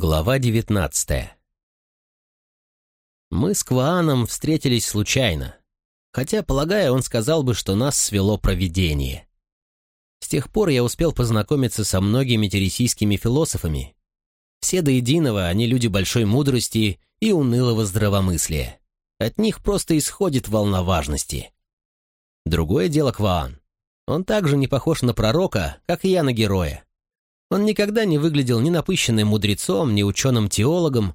Глава девятнадцатая Мы с Квааном встретились случайно, хотя, полагая, он сказал бы, что нас свело провидение. С тех пор я успел познакомиться со многими тересийскими философами. Все до единого они люди большой мудрости и унылого здравомыслия. От них просто исходит волна важности. Другое дело Кваан. Он также не похож на пророка, как и я на героя. Он никогда не выглядел ни напыщенным мудрецом, ни ученым-теологом.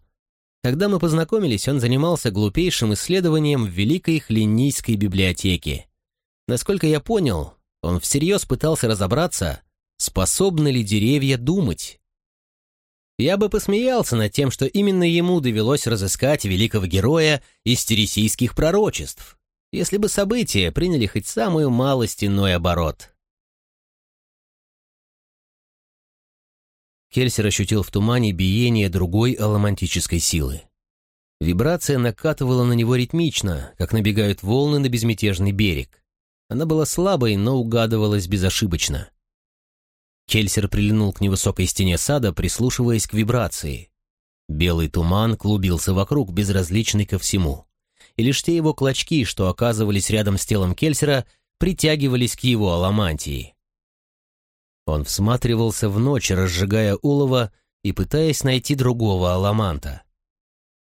Когда мы познакомились, он занимался глупейшим исследованием в Великой Хлинийской библиотеке. Насколько я понял, он всерьез пытался разобраться, способны ли деревья думать. Я бы посмеялся над тем, что именно ему довелось разыскать великого героя из тересийских пророчеств, если бы события приняли хоть самую малость иной оборот. Кельсер ощутил в тумане биение другой аламантической силы. Вибрация накатывала на него ритмично, как набегают волны на безмятежный берег. Она была слабой, но угадывалась безошибочно. Кельсер прильнул к невысокой стене сада, прислушиваясь к вибрации. Белый туман клубился вокруг, безразличный ко всему. И лишь те его клочки, что оказывались рядом с телом Кельсера, притягивались к его аламантии. Он всматривался в ночь, разжигая улова и пытаясь найти другого аламанта.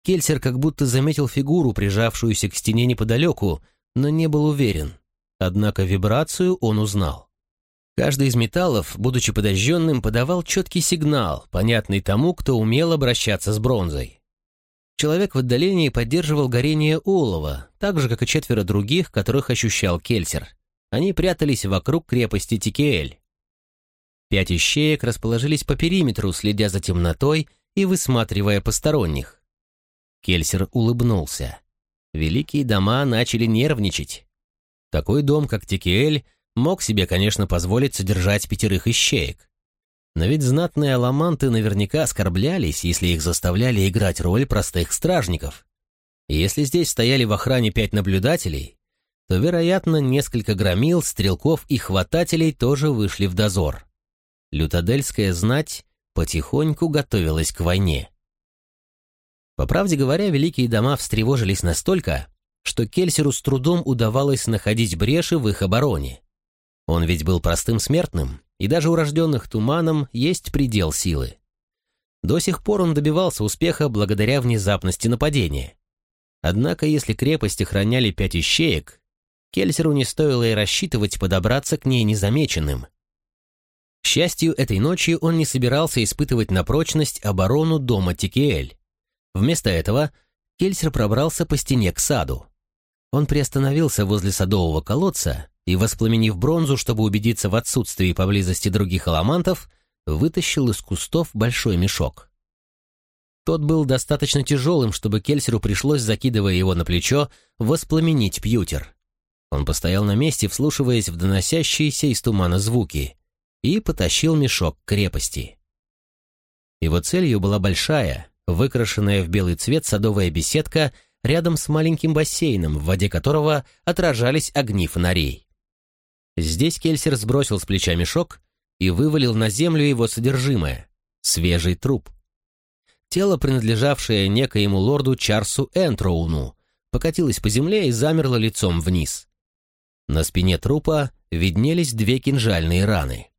Кельсер как будто заметил фигуру, прижавшуюся к стене неподалеку, но не был уверен. Однако вибрацию он узнал. Каждый из металлов, будучи подожженным, подавал четкий сигнал, понятный тому, кто умел обращаться с бронзой. Человек в отдалении поддерживал горение олова, так же, как и четверо других, которых ощущал Кельсер. Они прятались вокруг крепости Тикеэль. Пять ищеек расположились по периметру, следя за темнотой и высматривая посторонних. Кельсер улыбнулся. Великие дома начали нервничать. Такой дом, как Текиэль, мог себе, конечно, позволить содержать пятерых ищеек. Но ведь знатные аламанты наверняка оскорблялись, если их заставляли играть роль простых стражников. Если здесь стояли в охране пять наблюдателей, то, вероятно, несколько громил, стрелков и хватателей тоже вышли в дозор. Лютадельская знать потихоньку готовилась к войне. По правде говоря, великие дома встревожились настолько, что Кельсеру с трудом удавалось находить бреши в их обороне. Он ведь был простым смертным, и даже у рожденных туманом есть предел силы. До сих пор он добивался успеха благодаря внезапности нападения. Однако, если крепость охраняли пять ищеек, Кельсеру не стоило и рассчитывать подобраться к ней незамеченным. К счастью, этой ночью он не собирался испытывать на прочность оборону дома Тикиэль. Вместо этого Кельсер пробрался по стене к саду. Он приостановился возле садового колодца и, воспламенив бронзу, чтобы убедиться в отсутствии поблизости других аламантов, вытащил из кустов большой мешок. Тот был достаточно тяжелым, чтобы Кельсеру пришлось, закидывая его на плечо, воспламенить пьютер. Он постоял на месте, вслушиваясь в доносящиеся из тумана звуки, и потащил мешок к крепости. Его целью была большая, выкрашенная в белый цвет садовая беседка рядом с маленьким бассейном, в воде которого отражались огни фонарей. Здесь Кельсер сбросил с плеча мешок и вывалил на землю его содержимое — свежий труп. Тело, принадлежавшее некоему лорду Чарсу Энтроуну, покатилось по земле и замерло лицом вниз. На спине трупа виднелись две кинжальные раны.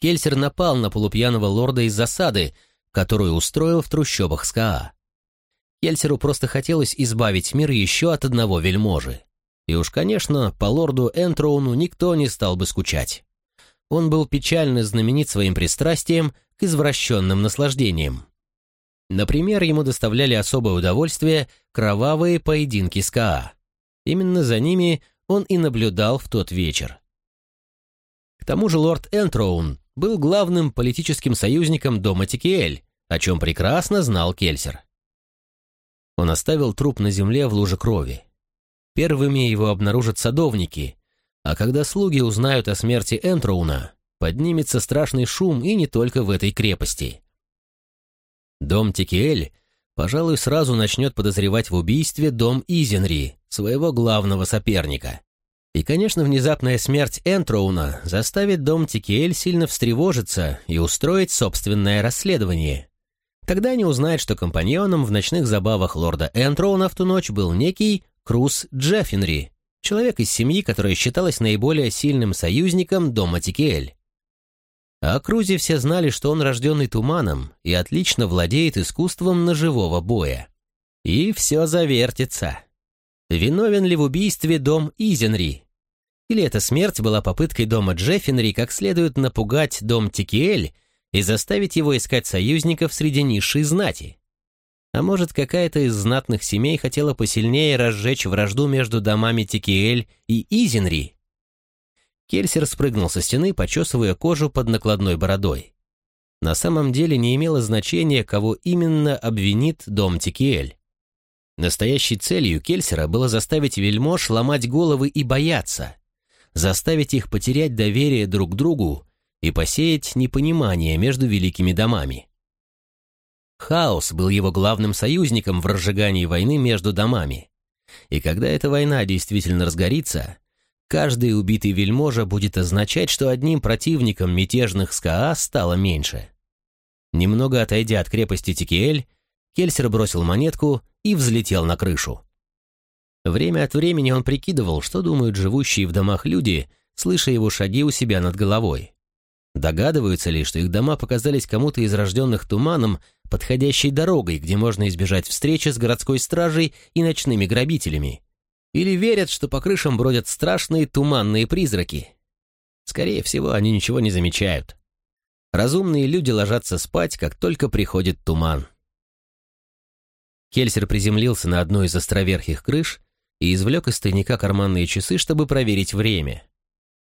Кельсер напал на полупьяного лорда из засады, которую устроил в трущобах СКА. Кельсеру просто хотелось избавить мир еще от одного вельможи. И уж, конечно, по лорду Энтроуну никто не стал бы скучать. Он был печально знаменит своим пристрастием к извращенным наслаждениям. Например, ему доставляли особое удовольствие кровавые поединки с Каа. Именно за ними он и наблюдал в тот вечер. К тому же лорд Энтроун был главным политическим союзником дома Тикиэль, о чем прекрасно знал Кельсер. Он оставил труп на земле в луже крови. Первыми его обнаружат садовники, а когда слуги узнают о смерти Энтроуна, поднимется страшный шум и не только в этой крепости. Дом Текиэль, пожалуй, сразу начнет подозревать в убийстве дом Изенри, своего главного соперника. И, конечно, внезапная смерть Энтроуна заставит дом Текиэль сильно встревожиться и устроить собственное расследование, Тогда они узнают, что компаньоном в ночных забавах лорда Энтроуна в ту ночь был некий Круз Джеффинри, человек из семьи, которая считалась наиболее сильным союзником дома Тикиэль. А о Крузе все знали, что он рожденный туманом и отлично владеет искусством ножевого боя. И все завертится. Виновен ли в убийстве дом Изенри? Или эта смерть была попыткой дома Джеффинри как следует напугать дом Тикиэль и заставить его искать союзников среди низшей знати? А может, какая-то из знатных семей хотела посильнее разжечь вражду между домами Тикиэль и Изенри? Кельсер спрыгнул со стены, почесывая кожу под накладной бородой. На самом деле не имело значения, кого именно обвинит дом Тикиэль. Настоящей целью Кельсера было заставить вельмож ломать головы и бояться, заставить их потерять доверие друг к другу и посеять непонимание между великими домами. Хаос был его главным союзником в разжигании войны между домами. И когда эта война действительно разгорится, каждый убитый вельможа будет означать, что одним противником мятежных СКА стало меньше. Немного отойдя от крепости Тикиэль, Кельсер бросил монетку и взлетел на крышу. Время от времени он прикидывал, что думают живущие в домах люди, слыша его шаги у себя над головой. Догадываются ли, что их дома показались кому-то из рожденных туманом подходящей дорогой, где можно избежать встречи с городской стражей и ночными грабителями? Или верят, что по крышам бродят страшные туманные призраки? Скорее всего, они ничего не замечают. Разумные люди ложатся спать, как только приходит туман. Кельсер приземлился на одну из островерхих крыш и извлек из тайника карманные часы, чтобы проверить время.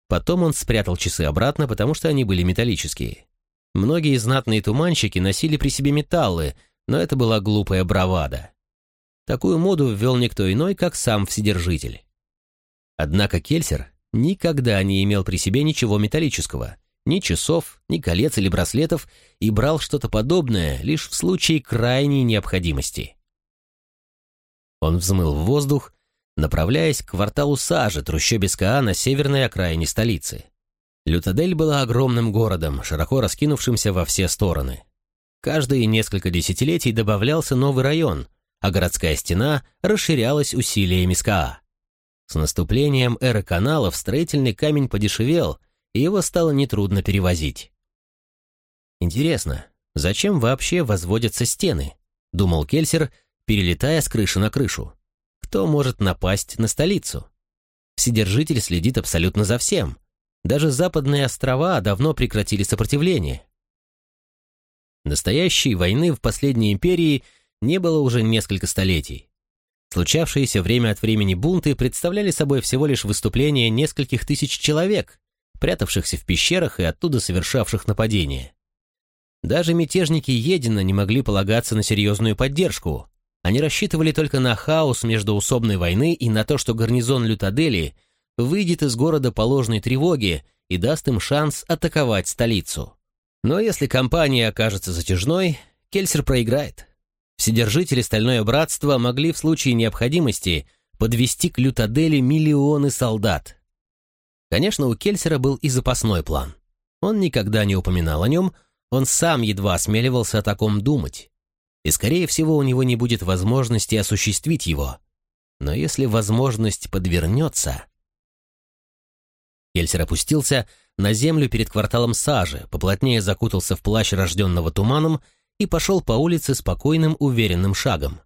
Потом он спрятал часы обратно, потому что они были металлические. Многие знатные туманщики носили при себе металлы, но это была глупая бравада. Такую моду ввел никто иной, как сам Вседержитель. Однако Кельсер никогда не имел при себе ничего металлического, ни часов, ни колец или браслетов, и брал что-то подобное лишь в случае крайней необходимости. Он взмыл в воздух направляясь к кварталу Сажи, трущобе СКА на северной окраине столицы. Лютадель была огромным городом, широко раскинувшимся во все стороны. Каждые несколько десятилетий добавлялся новый район, а городская стена расширялась усилиями СКА. С наступлением эры каналов строительный камень подешевел, и его стало нетрудно перевозить. «Интересно, зачем вообще возводятся стены?» — думал Кельсер, перелетая с крыши на крышу кто может напасть на столицу. Вседержитель следит абсолютно за всем. Даже западные острова давно прекратили сопротивление. Настоящей войны в последней империи не было уже несколько столетий. Случавшиеся время от времени бунты представляли собой всего лишь выступление нескольких тысяч человек, прятавшихся в пещерах и оттуда совершавших нападения. Даже мятежники Едина не могли полагаться на серьезную поддержку, они рассчитывали только на хаос междуусобной войны и на то, что гарнизон Лютадели выйдет из города по ложной тревоге и даст им шанс атаковать столицу. Но если кампания окажется затяжной, Кельсер проиграет. Вседержители Стальное Братство могли в случае необходимости подвести к Лютадели миллионы солдат. Конечно, у Кельсера был и запасной план. Он никогда не упоминал о нем, он сам едва осмеливался о таком думать и, скорее всего, у него не будет возможности осуществить его. Но если возможность подвернется... Кельсер опустился на землю перед кварталом сажи, поплотнее закутался в плащ рожденного туманом и пошел по улице спокойным, уверенным шагом.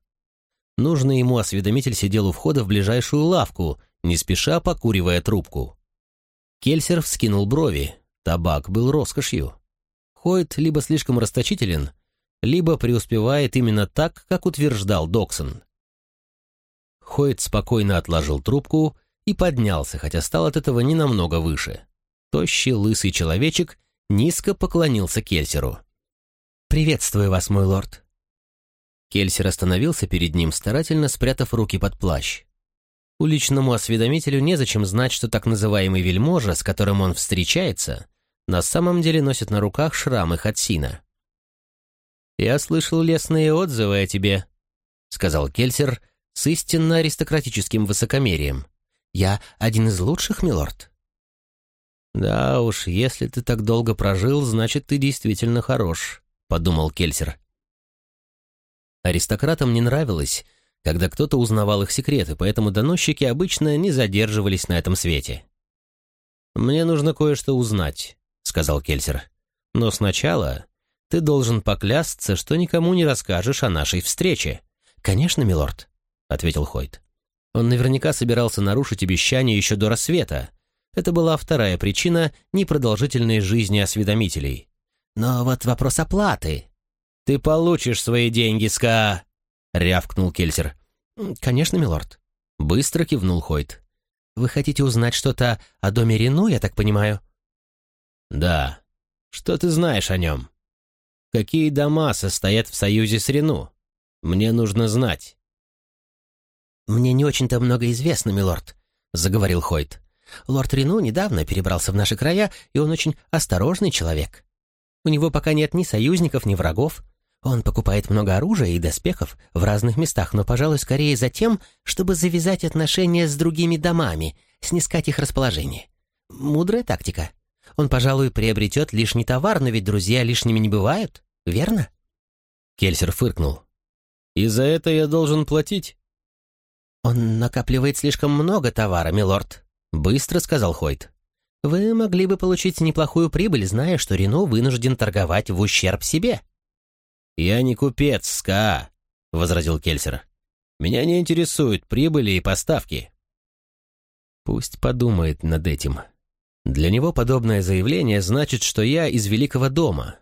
Нужный ему осведомитель сидел у входа в ближайшую лавку, не спеша покуривая трубку. Кельсер вскинул брови. Табак был роскошью. Хойт либо слишком расточителен, либо преуспевает именно так, как утверждал Доксон. Хойт спокойно отложил трубку и поднялся, хотя стал от этого не намного выше. Тощий лысый человечек низко поклонился Кельсеру. «Приветствую вас, мой лорд». Кельсер остановился перед ним, старательно спрятав руки под плащ. Уличному осведомителю незачем знать, что так называемый вельможа, с которым он встречается, на самом деле носит на руках шрамы Хатсина. «Я слышал лестные отзывы о тебе», — сказал Кельсер с истинно аристократическим высокомерием. «Я один из лучших, милорд». «Да уж, если ты так долго прожил, значит, ты действительно хорош», — подумал Кельсер. Аристократам не нравилось, когда кто-то узнавал их секреты, поэтому доносчики обычно не задерживались на этом свете. «Мне нужно кое-что узнать», — сказал Кельсер. «Но сначала ты должен поклясться, что никому не расскажешь о нашей встрече». «Конечно, милорд», — ответил Хойт. Он наверняка собирался нарушить обещание еще до рассвета. Это была вторая причина непродолжительной жизни осведомителей. «Но вот вопрос оплаты». «Ты получишь свои деньги, Ска!» — рявкнул Кельсер. «Конечно, милорд». Быстро кивнул Хойт. «Вы хотите узнать что-то о доме Рену, я так понимаю?» «Да. Что ты знаешь о нем? Какие дома состоят в союзе с Рену? Мне нужно знать». «Мне не очень-то много известно, милорд», — заговорил Хойт. «Лорд Рену недавно перебрался в наши края, и он очень осторожный человек. У него пока нет ни союзников, ни врагов. Он покупает много оружия и доспехов в разных местах, но, пожалуй, скорее за тем, чтобы завязать отношения с другими домами, снискать их расположение. Мудрая тактика. Он, пожалуй, приобретет лишний товар, но ведь друзья лишними не бывают, верно?» Кельсер фыркнул. «И за это я должен платить?» «Он накапливает слишком много товара, милорд», — быстро сказал Хойт. «Вы могли бы получить неплохую прибыль, зная, что Рено вынужден торговать в ущерб себе». «Я не купец, СКА», — возразил Кельсер. «Меня не интересуют прибыли и поставки». Пусть подумает над этим. Для него подобное заявление значит, что я из Великого дома.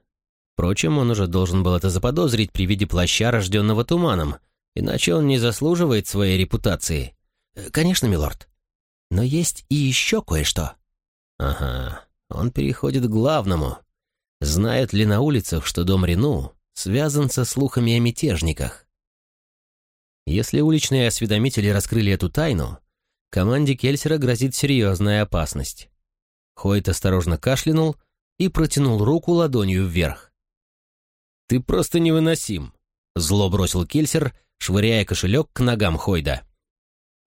Впрочем, он уже должен был это заподозрить при виде плаща, рожденного туманом, иначе он не заслуживает своей репутации. Э, «Конечно, милорд. Но есть и еще кое-что». «Ага, он переходит к главному. Знает ли на улицах, что дом Рену связан со слухами о мятежниках?» Если уличные осведомители раскрыли эту тайну, команде Кельсера грозит серьезная опасность. Хойт осторожно кашлянул и протянул руку ладонью вверх. «Ты просто невыносим», — зло бросил Кельсер, швыряя кошелек к ногам Хойда.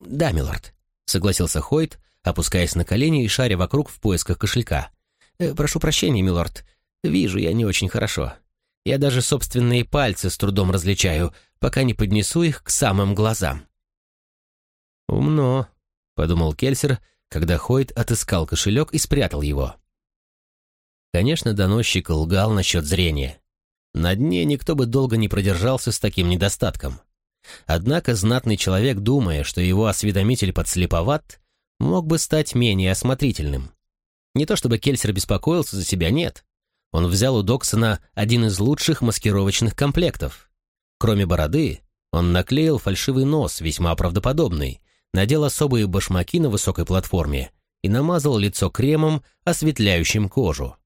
«Да, милорд», — согласился Хойд, опускаясь на колени и шаря вокруг в поисках кошелька. «Э, «Прошу прощения, милорд. Вижу я не очень хорошо. Я даже собственные пальцы с трудом различаю, пока не поднесу их к самым глазам». «Умно», — подумал Кельсер, когда Хойд отыскал кошелек и спрятал его. Конечно, доносчик лгал насчет зрения. На дне никто бы долго не продержался с таким недостатком. Однако знатный человек, думая, что его осведомитель подслеповат, мог бы стать менее осмотрительным. Не то чтобы Кельсер беспокоился за себя, нет. Он взял у Доксона один из лучших маскировочных комплектов. Кроме бороды, он наклеил фальшивый нос, весьма правдоподобный, надел особые башмаки на высокой платформе и намазал лицо кремом, осветляющим кожу.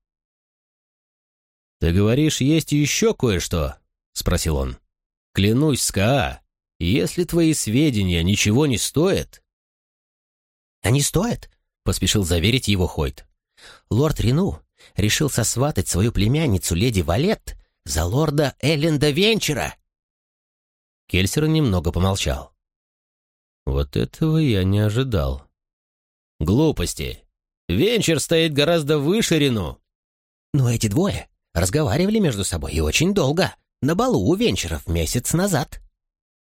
«Ты говоришь, есть еще кое-что?» — спросил он. «Клянусь, СКА, если твои сведения ничего не стоят...» «Они стоят?» — поспешил заверить его Хойт. «Лорд Рену решил сосватать свою племянницу леди Валет за лорда Элленда Венчера». Кельсер немного помолчал. «Вот этого я не ожидал». «Глупости. Венчер стоит гораздо выше Рену». «Но эти двое разговаривали между собой и очень долго, на балу у Венчеров месяц назад».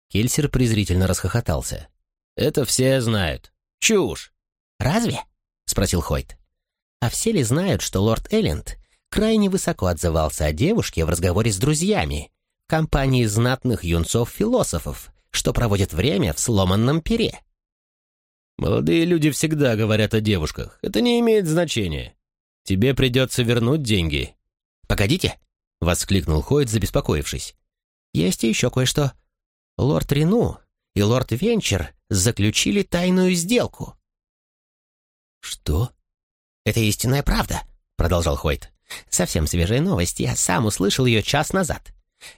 Кельсер презрительно расхохотался. «Это все знают. Чушь!» «Разве?» — спросил Хойт. «А все ли знают, что лорд Элленд крайне высоко отзывался о девушке в разговоре с друзьями, компании знатных юнцов-философов, что проводят время в сломанном пере?» «Молодые люди всегда говорят о девушках. Это не имеет значения. Тебе придется вернуть деньги». «Погодите!» — воскликнул Хойт, забеспокоившись. «Есть еще кое-что. Лорд Рену и лорд Венчер заключили тайную сделку». «Что?» «Это истинная правда», — продолжал Хойт. «Совсем свежая новость, я сам услышал ее час назад.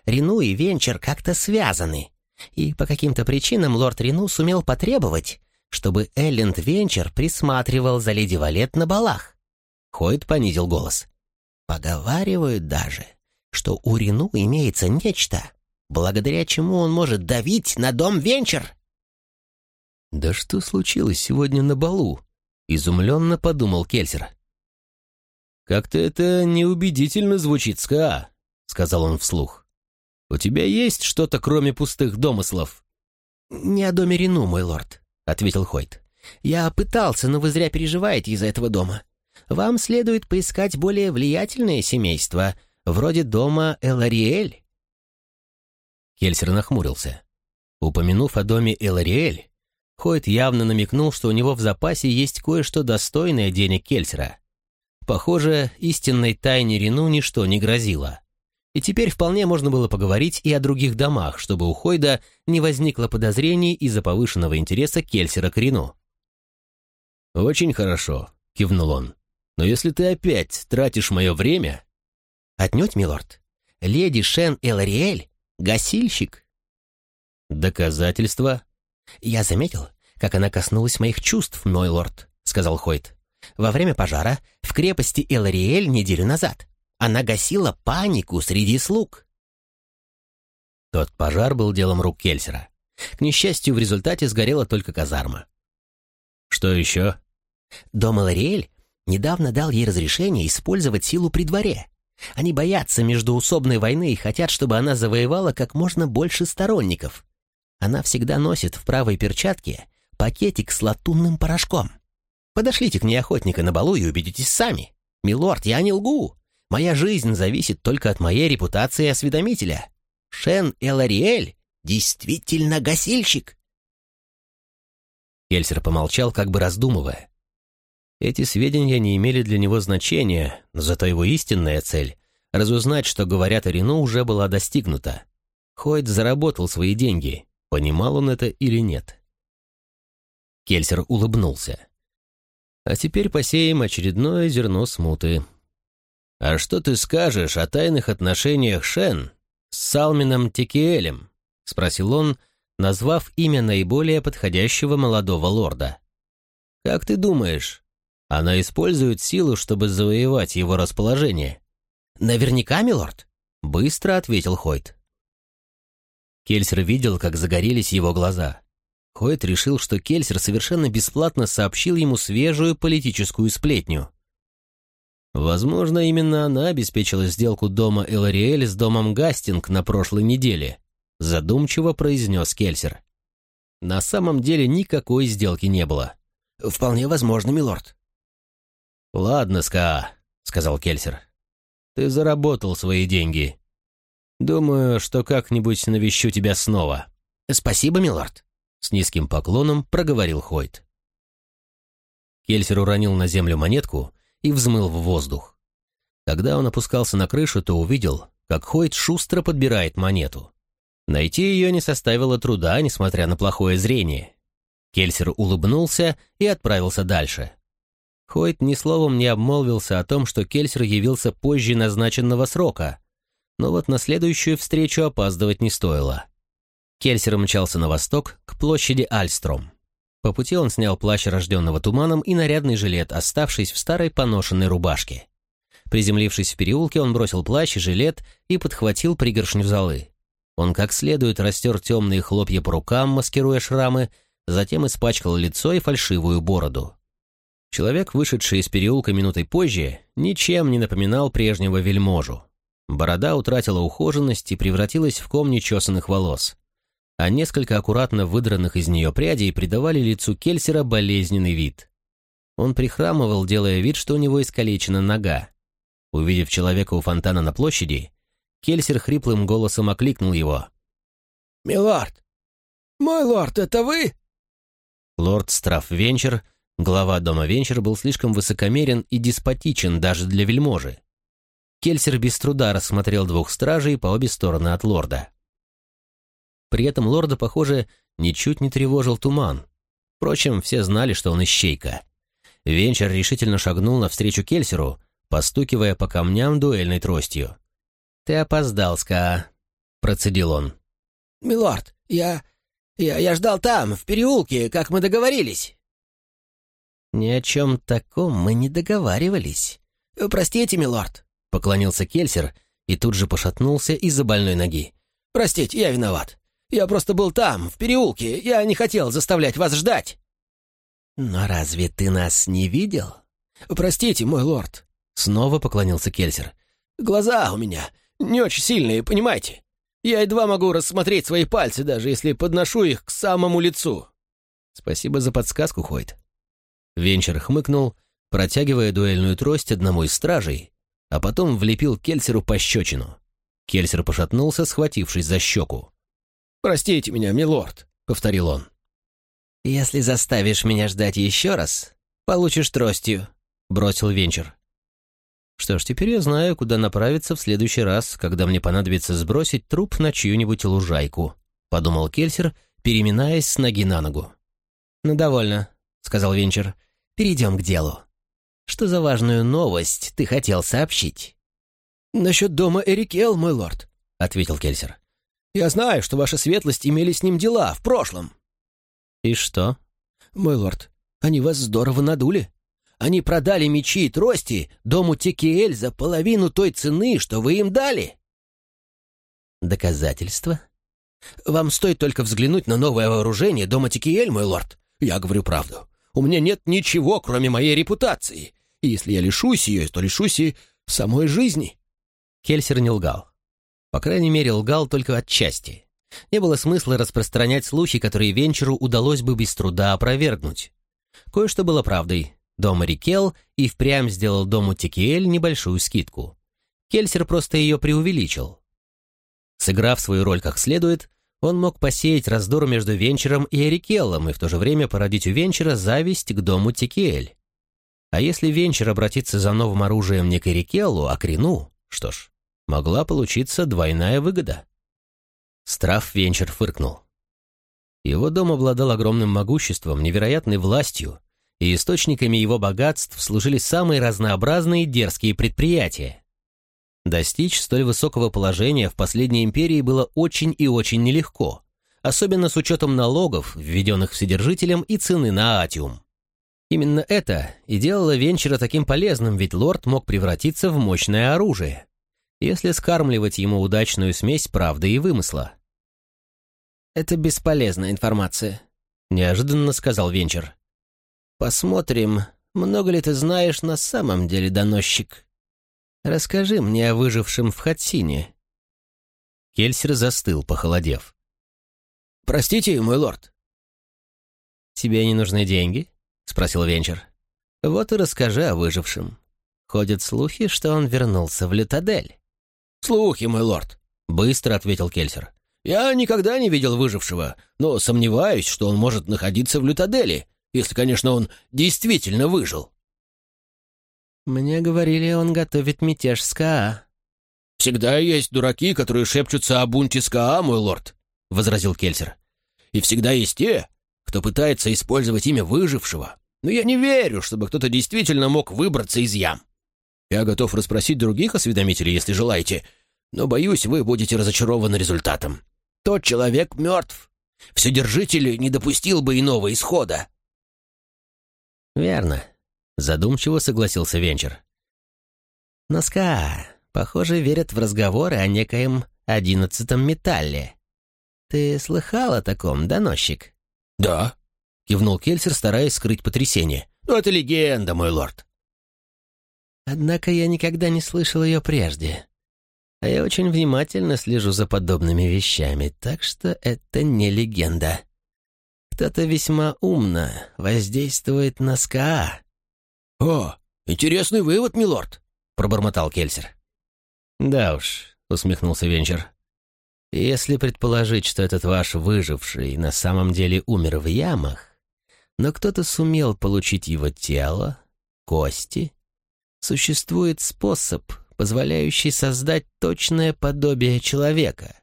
Рену и Венчер как-то связаны, и по каким-то причинам лорд Рену сумел потребовать, чтобы Элленд Венчер присматривал за леди Валет на балах». Хойт понизил голос. «Поговаривают даже, что у Рену имеется нечто, благодаря чему он может давить на дом Венчер. «Да что случилось сегодня на балу?» — изумленно подумал Кельсер. «Как-то это неубедительно звучит, Ска», — сказал он вслух. У тебя есть что-то, кроме пустых домыслов?» «Не о доме Рену, мой лорд», — ответил Хойт. «Я пытался, но вы зря переживаете из-за этого дома. Вам следует поискать более влиятельное семейство, вроде дома Элариэль». Кельсер нахмурился. Упомянув о доме Элариэль, Хойт явно намекнул, что у него в запасе есть кое-что достойное денег Кельсера. Похоже, истинной тайне Рену ничто не грозило. И теперь вполне можно было поговорить и о других домах, чтобы у Хойда не возникло подозрений из-за повышенного интереса Кельсера к Рену. «Очень хорошо», — кивнул он. «Но если ты опять тратишь мое время...» «Отнюдь, милорд. Леди Шен Элариэль — гасильщик». «Доказательства?» «Я заметил, как она коснулась моих чувств, мой лорд», — сказал Хойт. «Во время пожара в крепости Элариэль неделю назад. Она гасила панику среди слуг». Тот пожар был делом рук Кельсера. К несчастью, в результате сгорела только казарма. «Что еще?» «Дом Элариэль недавно дал ей разрешение использовать силу при дворе. Они боятся междуусобной войны и хотят, чтобы она завоевала как можно больше сторонников. Она всегда носит в правой перчатке пакетик с латунным порошком. Подошлите к ней охотника на балу и убедитесь сами. Милорд, я не лгу. Моя жизнь зависит только от моей репутации осведомителя. Шен Элариэль действительно гасильщик. Кельсер помолчал, как бы раздумывая. Эти сведения не имели для него значения, но зато его истинная цель — разузнать, что говорят о Рену, уже была достигнута. Хойд заработал свои деньги, Понимал он это или нет? Кельсер улыбнулся. А теперь посеем очередное зерно смуты. «А что ты скажешь о тайных отношениях Шен с Салмином Текиэлем?» — спросил он, назвав имя наиболее подходящего молодого лорда. «Как ты думаешь, она использует силу, чтобы завоевать его расположение?» «Наверняка, милорд», — быстро ответил Хойт. Кельсер видел, как загорелись его глаза. Хойт решил, что Кельсер совершенно бесплатно сообщил ему свежую политическую сплетню. Возможно, именно она обеспечила сделку дома Элариэль с домом Гастинг на прошлой неделе, задумчиво произнес Кельсер. На самом деле никакой сделки не было. «Вполне возможно, милорд». «Ладно, Ска», — сказал Кельсер. «Ты заработал свои деньги. Думаю, что как-нибудь навещу тебя снова». «Спасибо, милорд», — с низким поклоном проговорил Хойт. Кельсер уронил на землю монетку и взмыл в воздух. Когда он опускался на крышу, то увидел, как Хойт шустро подбирает монету. Найти ее не составило труда, несмотря на плохое зрение. Кельсер улыбнулся и отправился дальше. Хойт ни словом не обмолвился о том, что Кельсер явился позже назначенного срока, но вот на следующую встречу опаздывать не стоило. Кельсер мчался на восток, к площади Альстром. По пути он снял плащ рожденного туманом и нарядный жилет, оставшись в старой поношенной рубашке. Приземлившись в переулке, он бросил плащ и жилет и подхватил пригоршню золы. Он как следует растер темные хлопья по рукам, маскируя шрамы, затем испачкал лицо и фальшивую бороду. Человек, вышедший из переулка минутой позже, ничем не напоминал прежнего вельможу. Борода утратила ухоженность и превратилась в ком нечесанных волос, а несколько аккуратно выдранных из нее прядей придавали лицу Кельсера болезненный вид. Он прихрамывал, делая вид, что у него искалечена нога. Увидев человека у фонтана на площади, Кельсер хриплым голосом окликнул его. «Милорд! Мой лорд, это вы?» Лорд Страф Венчер, глава дома Венчер, был слишком высокомерен и деспотичен даже для вельможи. Кельсер без труда рассмотрел двух стражей по обе стороны от лорда. При этом лорда, похоже, ничуть не тревожил туман. Впрочем, все знали, что он ищейка. Венчер решительно шагнул навстречу Кельсеру, постукивая по камням дуэльной тростью. «Ты опоздал, Ска», — процедил он. «Милорд, я... я... я ждал там, в переулке, как мы договорились». «Ни о чем таком мы не договаривались». «Простите, милорд», Поклонился Кельсер и тут же пошатнулся из-за больной ноги. «Простите, я виноват. Я просто был там, в переулке. Я не хотел заставлять вас ждать». «Но разве ты нас не видел?» «Простите, мой лорд». Снова поклонился Кельсер. «Глаза у меня не очень сильные, понимаете? Я едва могу рассмотреть свои пальцы, даже если подношу их к самому лицу». «Спасибо за подсказку, Хойт». Венчер хмыкнул, протягивая дуэльную трость одному из стражей, а потом влепил Кельсеру пощечину. Кельсер пошатнулся, схватившись за щеку. «Простите меня, милорд», — повторил он. «Если заставишь меня ждать еще раз, получишь тростью», — бросил Венчер. «Что ж, теперь я знаю, куда направиться в следующий раз, когда мне понадобится сбросить труп на чью-нибудь лужайку», — подумал Кельсер, переминаясь с ноги на ногу. «Ну, довольно», — сказал Венчер. «Перейдем к делу. Что за важную новость ты хотел сообщить?» «Насчет дома Эрикел, мой лорд», — ответил Кельсер. «Я знаю, что ваша светлость имели с ним дела в прошлом». «И что?» «Мой лорд, они вас здорово надули. Они продали мечи и трости дому Текиэль за половину той цены, что вы им дали». «Доказательства?» «Вам стоит только взглянуть на новое вооружение дома Текиэль, мой лорд. Я говорю правду. У меня нет ничего, кроме моей репутации. И если я лишусь ее, то лишусь и самой жизни». Кельсер не лгал. По крайней мере, лгал только отчасти. Не было смысла распространять слухи, которые Венчеру удалось бы без труда опровергнуть. Кое-что было правдой. Дом Рикел и впрямь сделал дому Текиэль небольшую скидку. Кельсер просто ее преувеличил. Сыграв свою роль как следует, он мог посеять раздор между Венчером и Эрикеллом и в то же время породить у Венчера зависть к дому Текиэль. А если Венчер обратится за новым оружием не к Эрикеллу, а к Рину, что ж, могла получиться двойная выгода. Страф Венчер фыркнул. Его дом обладал огромным могуществом, невероятной властью, и источниками его богатств служили самые разнообразные дерзкие предприятия. Достичь столь высокого положения в последней империи было очень и очень нелегко, особенно с учетом налогов, введенных Вседержителем, и цены на атиум. Именно это и делало Венчера таким полезным, ведь лорд мог превратиться в мощное оружие если скармливать ему удачную смесь правды и вымысла. «Это бесполезная информация», — неожиданно сказал Венчер. «Посмотрим, много ли ты знаешь на самом деле, доносчик. Расскажи мне о выжившем в Хатсине». Кельсер застыл, похолодев. «Простите, мой лорд». «Тебе не нужны деньги?» — спросил Венчер. «Вот и расскажи о выжившем. Ходят слухи, что он вернулся в Лютадель». «Слухи, мой лорд», — быстро ответил Кельсер. «Я никогда не видел выжившего, но сомневаюсь, что он может находиться в Лютадели, если, конечно, он действительно выжил». «Мне говорили, он готовит мятеж с Каа». «Всегда есть дураки, которые шепчутся о бунте с Каа, мой лорд», — возразил Кельсер. «И всегда есть те, кто пытается использовать имя выжившего. Но я не верю, чтобы кто-то действительно мог выбраться из ям. Я готов расспросить других осведомителей, если желаете, но, боюсь, вы будете разочарованы результатом. Тот человек мертв. Вседержитель не допустил бы иного исхода». «Верно», — задумчиво согласился Венчер. «Носка, похоже, верят в разговоры о некоем одиннадцатом металле. Ты слыхал о таком, доносчик?» «Да», — кивнул Кельсер, стараясь скрыть потрясение. «Но это легенда, мой лорд. Однако я никогда не слышал ее прежде. А я очень внимательно слежу за подобными вещами, так что это не легенда. Кто-то весьма умно воздействует на СКА. «О, интересный вывод, милорд», — пробормотал Кельсер. «Да уж», — усмехнулся Венчер. «Если предположить, что этот ваш выживший на самом деле умер в ямах, но кто-то сумел получить его тело, кости существует способ, позволяющий создать точное подобие человека.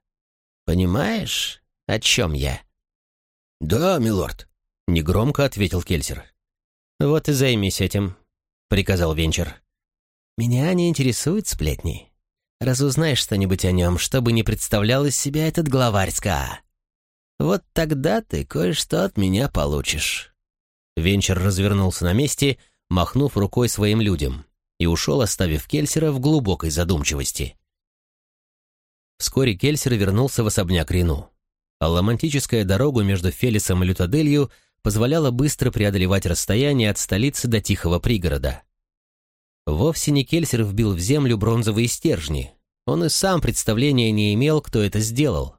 Понимаешь, о чем я?» «Да, милорд», — негромко ответил Кельсер. «Вот и займись этим», — приказал Венчер. «Меня не интересуют сплетни. Разузнаешь что-нибудь о нем, чтобы не представлял из себя этот главарь СКА. Вот тогда ты кое-что от меня получишь». Венчер развернулся на месте, махнув рукой своим людям и ушел, оставив Кельсера в глубокой задумчивости. Вскоре Кельсер вернулся в особняк Рину. А романтическая дорога между Фелисом и Лютаделью позволяла быстро преодолевать расстояние от столицы до тихого пригорода. Вовсе не Кельсер вбил в землю бронзовые стержни. Он и сам представления не имел, кто это сделал.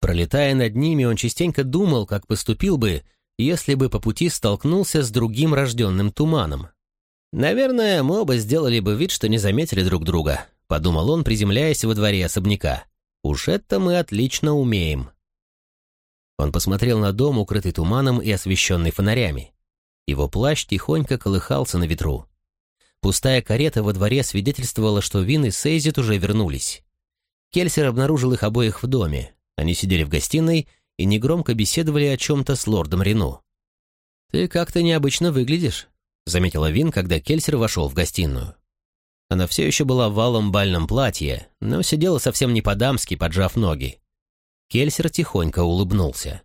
Пролетая над ними, он частенько думал, как поступил бы, если бы по пути столкнулся с другим рожденным туманом. «Наверное, мы оба сделали бы вид, что не заметили друг друга», — подумал он, приземляясь во дворе особняка. «Уж это мы отлично умеем». Он посмотрел на дом, укрытый туманом и освещенный фонарями. Его плащ тихонько колыхался на ветру. Пустая карета во дворе свидетельствовала, что Вин и Сейзит уже вернулись. Кельсер обнаружил их обоих в доме. Они сидели в гостиной и негромко беседовали о чем-то с лордом Рену. «Ты как-то необычно выглядишь», — заметила Вин, когда Кельсер вошел в гостиную. Она все еще была в валом бальном платье, но сидела совсем не по-дамски, поджав ноги. Кельсер тихонько улыбнулся.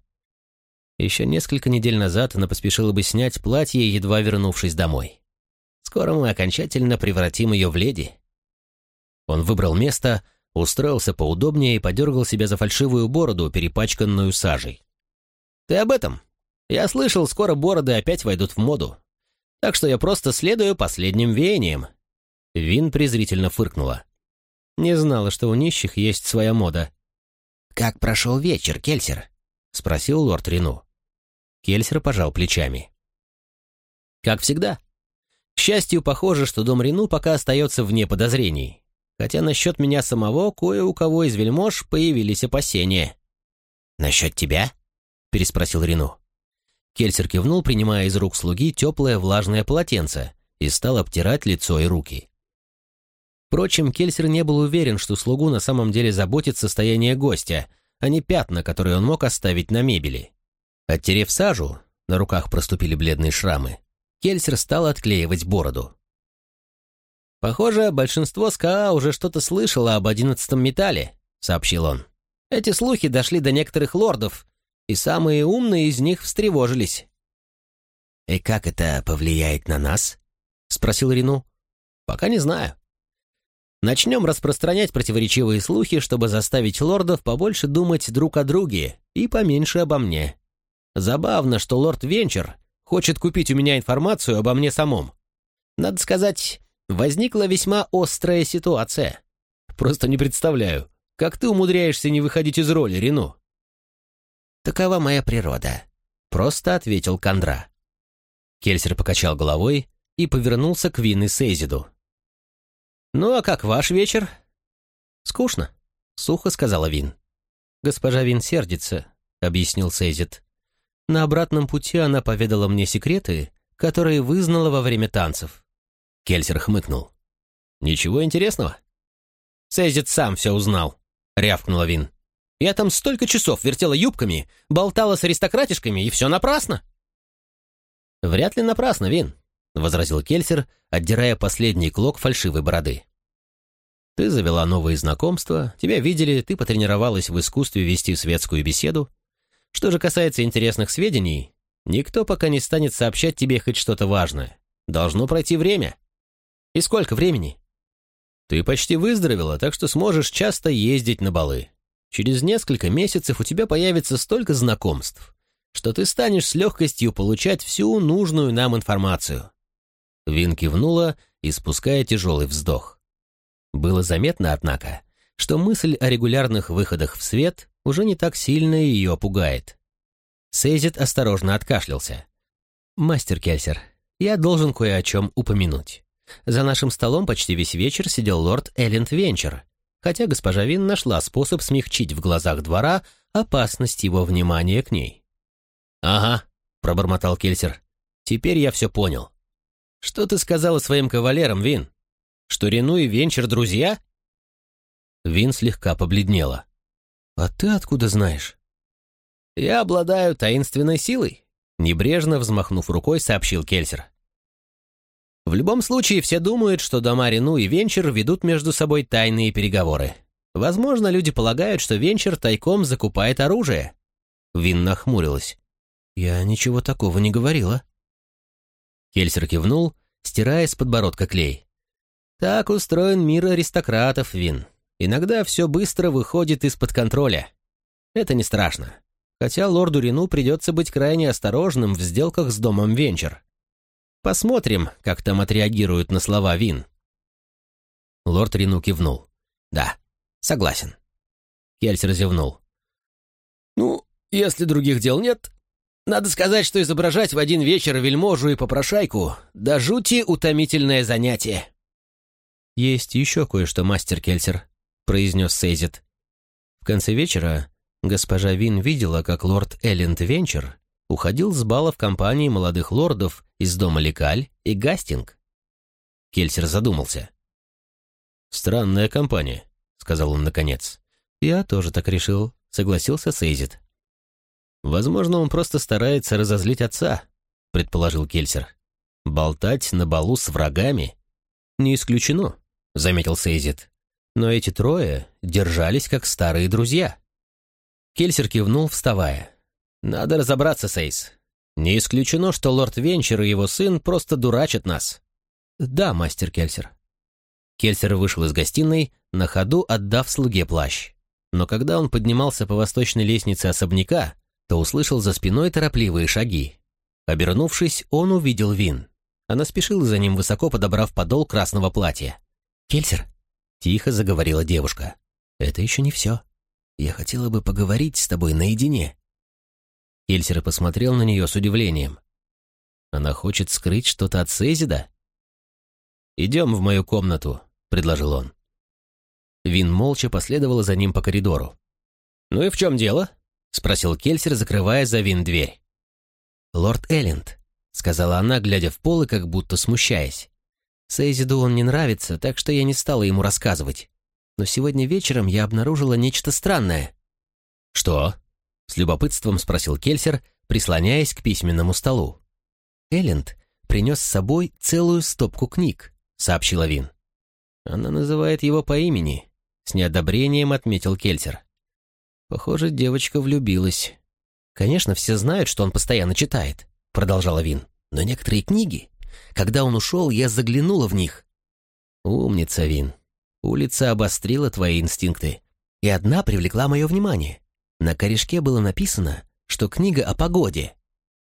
Еще несколько недель назад она поспешила бы снять платье, едва вернувшись домой. Скоро мы окончательно превратим ее в леди». Он выбрал место, устроился поудобнее и подергал себя за фальшивую бороду, перепачканную сажей. «Ты об этом? Я слышал, скоро бороды опять войдут в моду. Так что я просто следую последним веяниям». Вин презрительно фыркнула. «Не знала, что у нищих есть своя мода». «Как прошел вечер, Кельсер?» — спросил лорд Рину. Кельсер пожал плечами. «Как всегда. К счастью, похоже, что дом Рину пока остается вне подозрений. Хотя насчет меня самого кое у кого из вельмож появились опасения. «Насчет тебя?» — переспросил Рину. Кельсер кивнул, принимая из рук слуги теплое влажное полотенце, и стал обтирать лицо и руки. Впрочем, Кельсер не был уверен, что слугу на самом деле заботит состояние гостя, а не пятна, которые он мог оставить на мебели. Оттерев сажу, на руках проступили бледные шрамы, Кельсер стал отклеивать бороду. «Похоже, большинство СКА уже что-то слышало об одиннадцатом металле», — сообщил он. «Эти слухи дошли до некоторых лордов, и самые умные из них встревожились». «И как это повлияет на нас?» — спросил Рину. «Пока не знаю. Начнем распространять противоречивые слухи, чтобы заставить лордов побольше думать друг о друге и поменьше обо мне. Забавно, что лорд Венчер хочет купить у меня информацию обо мне самом. Надо сказать, возникла весьма острая ситуация. Просто не представляю, как ты умудряешься не выходить из роли, Рено?» «Такова моя природа», — просто ответил Кондра. Кельсер покачал головой и повернулся к Вин и Сейзиду. «Ну а как ваш вечер?» «Скучно», — сухо сказала Вин. «Госпожа Вин сердится», — объяснил Сейзид. На обратном пути она поведала мне секреты, которые вызнала во время танцев. Кельсер хмыкнул. «Ничего интересного?» «Сейзит сам все узнал», — рявкнула Вин. «Я там столько часов вертела юбками, болтала с аристократишками, и все напрасно». «Вряд ли напрасно, Вин», — возразил Кельсер, отдирая последний клок фальшивой бороды. «Ты завела новые знакомства, тебя видели, ты потренировалась в искусстве вести светскую беседу, что же касается интересных сведений, никто пока не станет сообщать тебе хоть что-то важное. Должно пройти время. И сколько времени? Ты почти выздоровела, так что сможешь часто ездить на балы. Через несколько месяцев у тебя появится столько знакомств, что ты станешь с легкостью получать всю нужную нам информацию». Вин кивнула, испуская тяжелый вздох. Было заметно, однако, что мысль о регулярных выходах в свет уже не так сильно ее пугает. Сейзит осторожно откашлялся. «Мастер Кельсер, я должен кое о чем упомянуть. За нашим столом почти весь вечер сидел лорд Элленд Венчер, хотя госпожа Вин нашла способ смягчить в глазах двора опасность его внимания к ней». «Ага», — пробормотал Кельсер. «Теперь я все понял. Что ты сказала своим кавалерам, Вин? Что Рену и Венчер друзья?» Вин слегка побледнела. «А ты откуда знаешь?» «Я обладаю таинственной силой», — небрежно взмахнув рукой, сообщил Кельсер. В любом случае, все думают, что дома Рену и Венчер ведут между собой тайные переговоры. Возможно, люди полагают, что Венчер тайком закупает оружие. Вин нахмурилась. «Я ничего такого не говорила». Кельсер кивнул, стирая с подбородка клей. «Так устроен мир аристократов, Вин. Иногда все быстро выходит из-под контроля. Это не страшно. Хотя лорду Рину придется быть крайне осторожным в сделках с домом Венчер. Посмотрим, как там отреагируют на слова Вин. Лорд Рину кивнул. Да, Согласен. Кельсер зевнул. «Ну, если других дел нет, надо сказать, что изображать в один вечер вельможу и попрошайку да жути утомительное занятие». «Есть еще кое-что, мастер Кельсер», — произнес Сейзит. В конце вечера госпожа Вин видела, как лорд Элленд Венчер уходил с бала в компании молодых лордов из дома Лекаль и Гастинг. Кельсер задумался. «Странная компания», — сказал он наконец. «Я тоже так решил», — согласился Сейзит. «Возможно, он просто старается разозлить отца», — предположил Кельсер. «Болтать на балу с врагами?» «Не исключено», — заметил Сейзит. «Но эти трое держались как старые друзья». Кельсер кивнул, вставая. «Надо разобраться, Сейс. Не исключено, что лорд Венчер и его сын просто дурачат нас». «Да, мастер Кельсер». Кельсер вышел из гостиной, на ходу отдав слуге плащ. Но когда он поднимался по восточной лестнице особняка, то услышал за спиной торопливые шаги. Обернувшись, он увидел Вин. Она спешила за ним, высоко подобрав подол красного платья. «Кельсер», — тихо заговорила девушка, — «это еще не все. Я хотела бы поговорить с тобой наедине». Кельсер посмотрел на нее с удивлением. «Она хочет скрыть что-то от Сейзида?» «Идем в мою комнату», — предложил он. Вин молча последовала за ним по коридору. «Ну и в чем дело?» — спросил Кельсер, закрывая за Вин дверь. «Лорд Элленд», — сказала она, глядя в пол и как будто смущаясь. «Сейзиду он не нравится, так что я не стала ему рассказывать. Но сегодня вечером я обнаружила нечто странное». «Что?» — с любопытством спросил Кельсер, прислоняясь к письменному столу. «Элленд принес с собой целую стопку книг», — сообщила Вин. «Она называет его по имени», — с неодобрением отметил Кельсер. Похоже, девочка влюбилась. Конечно, все знают, что он постоянно читает, продолжала Вин. Но некоторые книги, когда он ушел, я заглянула в них. Умница, Вин. Улица обострила твои инстинкты. И одна привлекла мое внимание. На корешке было написано, что книга о погоде.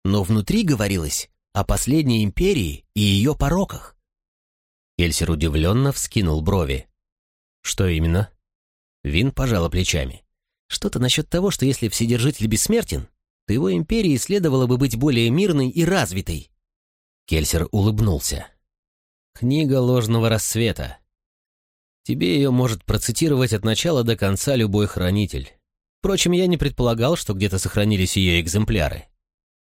Но внутри говорилось о последней империи и ее пороках. Кельсер удивленно вскинул брови. «Что именно?» Вин пожала плечами. Что-то насчет того, что если Вседержитель бессмертен, то его империи следовало бы быть более мирной и развитой. Кельсер улыбнулся. «Книга ложного рассвета. Тебе ее может процитировать от начала до конца любой хранитель. Впрочем, я не предполагал, что где-то сохранились ее экземпляры.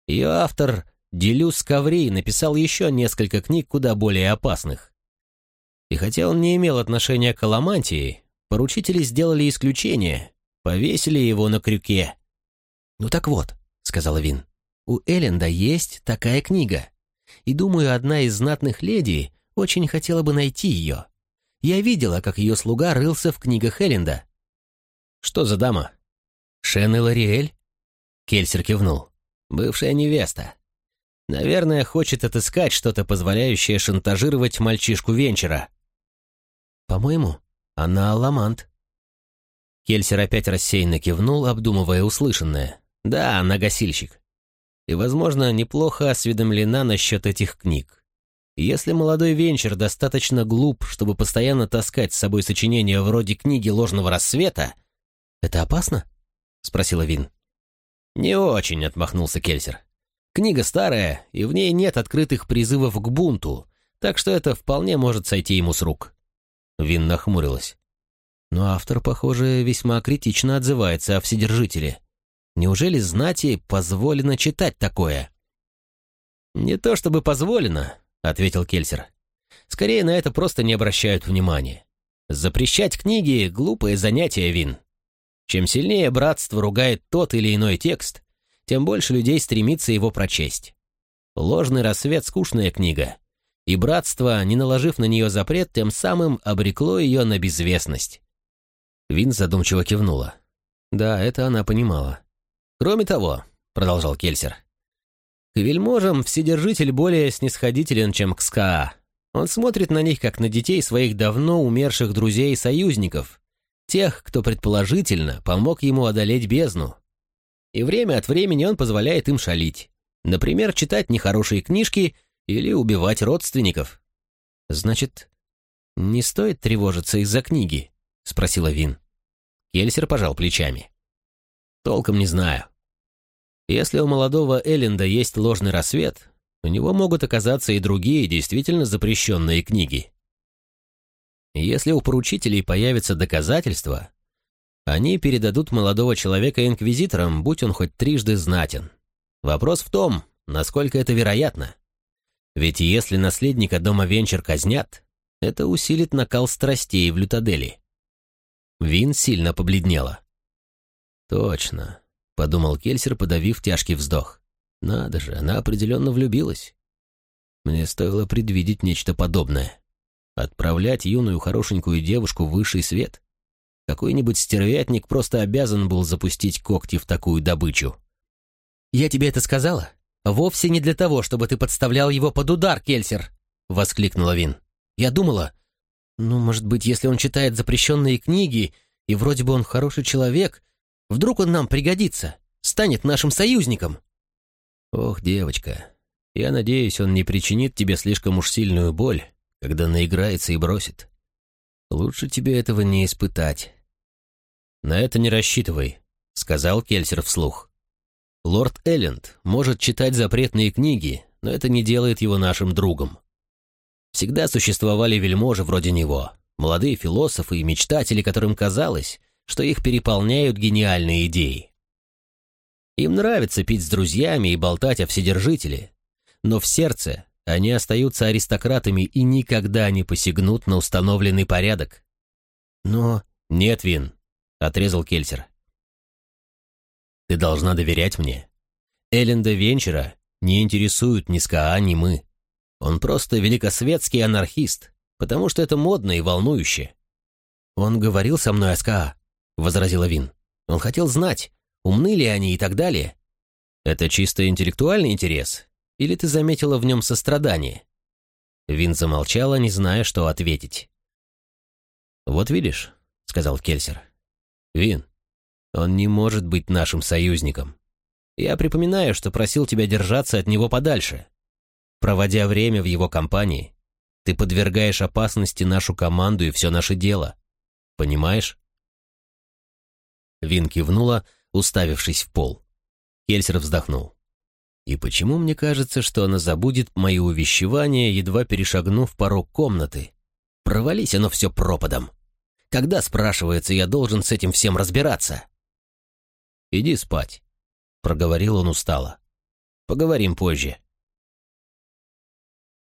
Ее автор, Делюс Каврей, написал еще несколько книг куда более опасных. И хотя он не имел отношения к Аламантии, поручители сделали исключение Повесили его на крюке. «Ну так вот», — сказала Вин, — «у Элленда есть такая книга. И думаю, одна из знатных леди очень хотела бы найти ее. Я видела, как ее слуга рылся в книгах Элленда». «Что за дама?» «Шен и Лориэль?» Кельсер кивнул. «Бывшая невеста. Наверное, хочет отыскать что-то, позволяющее шантажировать мальчишку Венчера». «По-моему, она ламант», Кельсер опять рассеянно кивнул, обдумывая услышанное. «Да, она гасильщик. И, возможно, неплохо осведомлена насчет этих книг. Если молодой Венчер достаточно глуп, чтобы постоянно таскать с собой сочинения вроде книги ложного рассвета...» «Это опасно?» — спросила Вин. «Не очень», — отмахнулся Кельсер. «Книга старая, и в ней нет открытых призывов к бунту, так что это вполне может сойти ему с рук». Вин нахмурилась. Но автор, похоже, весьма критично отзывается о Вседержителе. Неужели знати позволено читать такое? «Не то чтобы позволено», — ответил Кельсер. «Скорее на это просто не обращают внимания. Запрещать книги — глупое занятие, Вин. Чем сильнее братство ругает тот или иной текст, тем больше людей стремится его прочесть. «Ложный рассвет» — скучная книга, и братство, не наложив на нее запрет, тем самым обрекло ее на безвестность. Вин задумчиво кивнула. Да, это она понимала. «Кроме того», — продолжал Кельсер, — «к вельможам Вседержитель более снисходителен, чем к СКА. Он смотрит на них, как на детей своих давно умерших друзей и союзников, тех, кто предположительно помог ему одолеть бездну. И время от времени он позволяет им шалить. Например, читать нехорошие книжки или убивать родственников. Значит, не стоит тревожиться из-за книги, — спросила Вин. Кельсер пожал плечами. Толком не знаю. Если у молодого Элленда есть ложный рассвет, у него могут оказаться и другие действительно запрещенные книги. Если у поручителей появятся доказательства, они передадут молодого человека инквизиторам, будь он хоть трижды знатен. Вопрос в том, насколько это вероятно. Ведь если наследника дома Венчер казнят, это усилит накал страстей в Лютадели. Вин сильно побледнела. «Точно», — подумал Кельсер, подавив тяжкий вздох. «Надо же, она определенно влюбилась. Мне стоило предвидеть нечто подобное. Отправлять юную хорошенькую девушку в высший свет. Какой-нибудь стервятник просто обязан был запустить когти в такую добычу». «Я тебе это сказала? Вовсе не для того, чтобы ты подставлял его под удар, Кельсер!» — воскликнула Вин. «Я думала, ну, может быть, если он читает запрещенные книги, и вроде бы он хороший человек, вдруг он нам пригодится, станет нашим союзником». «Ох, девочка, я надеюсь, он не причинит тебе слишком уж сильную боль, когда наиграется и бросит. Лучше тебе этого не испытать». «На это не рассчитывай», — сказал Кельсер вслух. Лорд Элленд может читать запретные книги, но это не делает его нашим другом. Всегда существовали вельможи вроде него, молодые философы и мечтатели, которым казалось, что их переполняют гениальные идеи. Им нравится пить с друзьями и болтать о Вседержителе, но в сердце они остаются аристократами и никогда не посягнут на установленный порядок. Но... «Нет, Вин», — отрезал Кельсер. Ты должна доверять мне. Элленда Венчера не интересуют ни СКА, ни мы. Он просто великосветский анархист, потому что это модно и волнующе. Он говорил со мной о СКА, возразила Вин. Он хотел знать, умны ли они и так далее. Это чисто интеллектуальный интерес? Или ты заметила в нем сострадание? Вин замолчала, не зная, что ответить. «Вот видишь», — сказал Кельсер. «Вин, он не может быть нашим союзником. Я припоминаю, что просил тебя держаться от него подальше. Проводя время в его компании, ты подвергаешь опасности нашу команду и все наше дело. Понимаешь?» Вин кивнула, уставившись в пол. Кельсер вздохнул. «И почему мне кажется, что она забудет мои увещевания, едва перешагнув порог комнаты? Провались оно все пропадом. Когда, спрашивается, я должен с этим всем разбираться?» «Иди спать», — проговорил он устало. «Поговорим позже».